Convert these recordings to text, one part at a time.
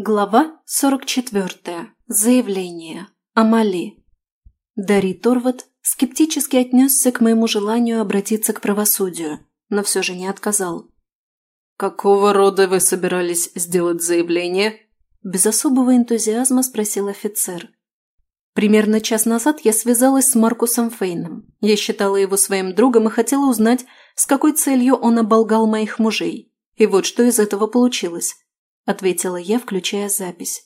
Глава 44. Заявление. Амали. Дарий Торват скептически отнесся к моему желанию обратиться к правосудию, но все же не отказал. «Какого рода вы собирались сделать заявление?» Без особого энтузиазма спросил офицер. Примерно час назад я связалась с Маркусом Фейном. Я считала его своим другом и хотела узнать, с какой целью он оболгал моих мужей. И вот что из этого получилось ответила я, включая запись.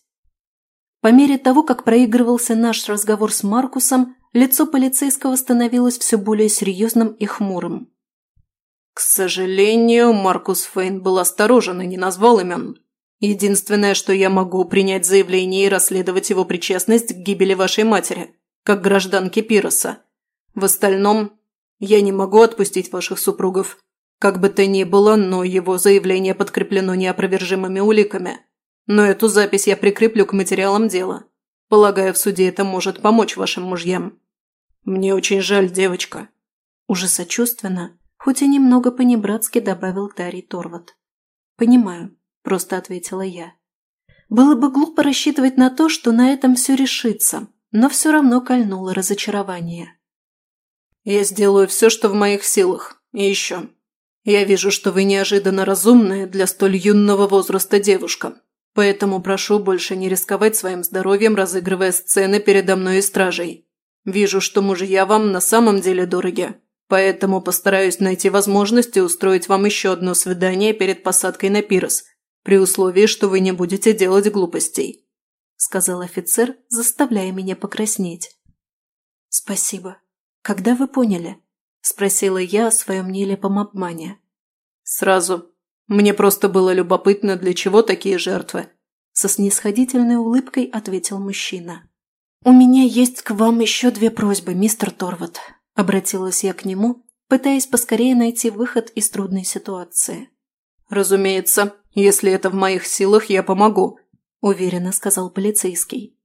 По мере того, как проигрывался наш разговор с Маркусом, лицо полицейского становилось все более серьезным и хмурым. «К сожалению, Маркус Фейн был осторожен и не назвал имен. Единственное, что я могу принять заявление и расследовать его причастность к гибели вашей матери, как гражданки Пироса. В остальном, я не могу отпустить ваших супругов. Как бы то ни было, но его заявление подкреплено неопровержимыми уликами. Но эту запись я прикреплю к материалам дела. Полагаю, в суде это может помочь вашим мужьям. Мне очень жаль, девочка. Уже сочувственно, хоть и немного понебратски добавил Тарий Торват. «Понимаю», – просто ответила я. Было бы глупо рассчитывать на то, что на этом все решится, но все равно кольнуло разочарование. «Я сделаю все, что в моих силах. И еще. Я вижу, что вы неожиданно разумная для столь юного возраста девушка, поэтому прошу больше не рисковать своим здоровьем, разыгрывая сцены передо мной и стражей. Вижу, что мужья вам на самом деле дороги, поэтому постараюсь найти возможность и устроить вам еще одно свидание перед посадкой на пирос, при условии, что вы не будете делать глупостей», – сказал офицер, заставляя меня покраснеть. «Спасибо. Когда вы поняли?» – спросила я о своем нелепом обмане. «Сразу. Мне просто было любопытно, для чего такие жертвы?» Со снисходительной улыбкой ответил мужчина. «У меня есть к вам еще две просьбы, мистер Торват», – обратилась я к нему, пытаясь поскорее найти выход из трудной ситуации. «Разумеется, если это в моих силах, я помогу», – уверенно сказал полицейский.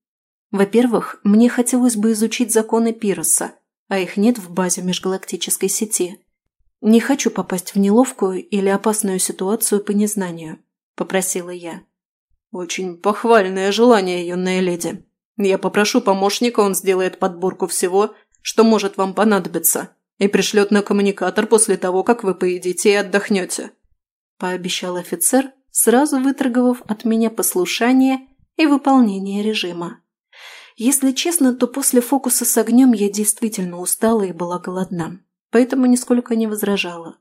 «Во-первых, мне хотелось бы изучить законы Пироса, а их нет в базе межгалактической сети. Не хочу попасть в неловкую или опасную ситуацию по незнанию», – попросила я. «Очень похвальное желание, юная леди. Я попрошу помощника, он сделает подборку всего, что может вам понадобиться, и пришлет на коммуникатор после того, как вы поедите и отдохнете», – пообещал офицер, сразу выторговав от меня послушание и выполнение режима. Если честно, то после фокуса с огнем я действительно устала и была голодна, поэтому нисколько не возражала.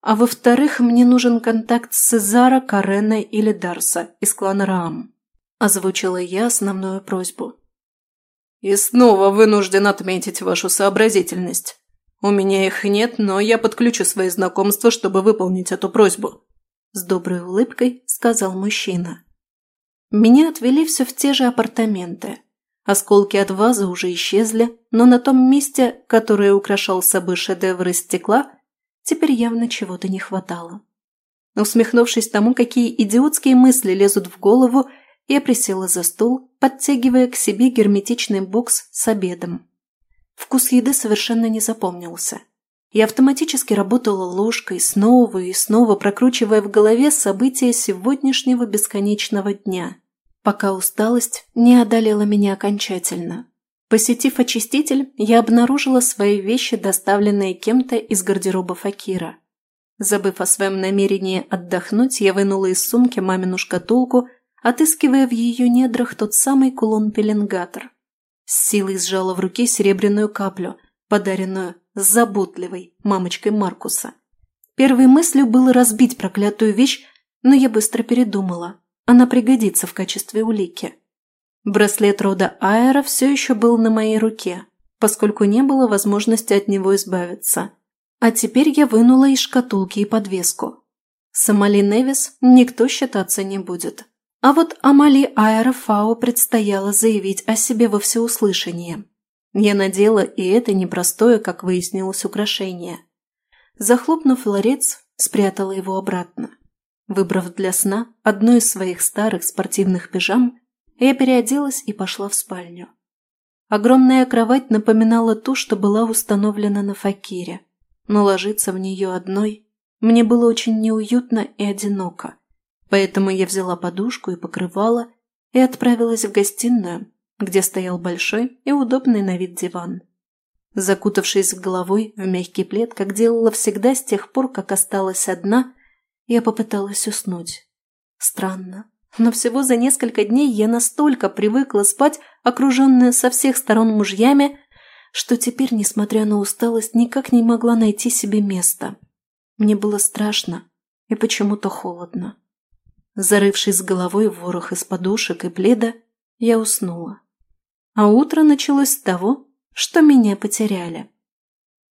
А во-вторых, мне нужен контакт с Цезара, Карена или Дарса из клана Раам. Озвучила я основную просьбу. «И снова вынужден отметить вашу сообразительность. У меня их нет, но я подключу свои знакомства, чтобы выполнить эту просьбу», с доброй улыбкой сказал мужчина. Меня отвели все в те же апартаменты, Осколки от вазы уже исчезли, но на том месте, которое украшал собой шедевр из стекла, теперь явно чего-то не хватало. Усмехнувшись тому, какие идиотские мысли лезут в голову, я присела за стол, подтягивая к себе герметичный бокс с обедом. Вкус еды совершенно не запомнился. Я автоматически работала ложкой, снова и снова прокручивая в голове события сегодняшнего бесконечного дня – пока усталость не одолела меня окончательно. Посетив очиститель, я обнаружила свои вещи, доставленные кем-то из гардероба Факира. Забыв о своем намерении отдохнуть, я вынула из сумки мамину шкатулку, отыскивая в ее недрах тот самый кулон-пеленгатор. С силой сжала в руке серебряную каплю, подаренную заботливой мамочкой Маркуса. Первой мыслью было разбить проклятую вещь, но я быстро передумала. Она пригодится в качестве улики. Браслет рода Аэра все еще был на моей руке, поскольку не было возможности от него избавиться. А теперь я вынула из шкатулки и подвеску. С Амали Невис никто считаться не будет. А вот Амали Аэра Фао предстояло заявить о себе во всеуслышание. Я надела и это непростое, как выяснилось, украшение. Захлопнув ларец, спрятала его обратно. Выбрав для сна одну из своих старых спортивных пижам, я переоделась и пошла в спальню. Огромная кровать напоминала ту, что была установлена на факире, но ложиться в нее одной мне было очень неуютно и одиноко. Поэтому я взяла подушку и покрывало и отправилась в гостиную, где стоял большой и удобный на вид диван. Закутавшись головой в мягкий плед, как делала всегда с тех пор, как осталась одна, я попыталась уснуть. Странно, но всего за несколько дней я настолько привыкла спать, окруженная со всех сторон мужьями, что теперь, несмотря на усталость, никак не могла найти себе места. Мне было страшно и почему-то холодно. Зарывшись с головой в ворох из подушек и пледа, я уснула. А утро началось с того, что меня потеряли.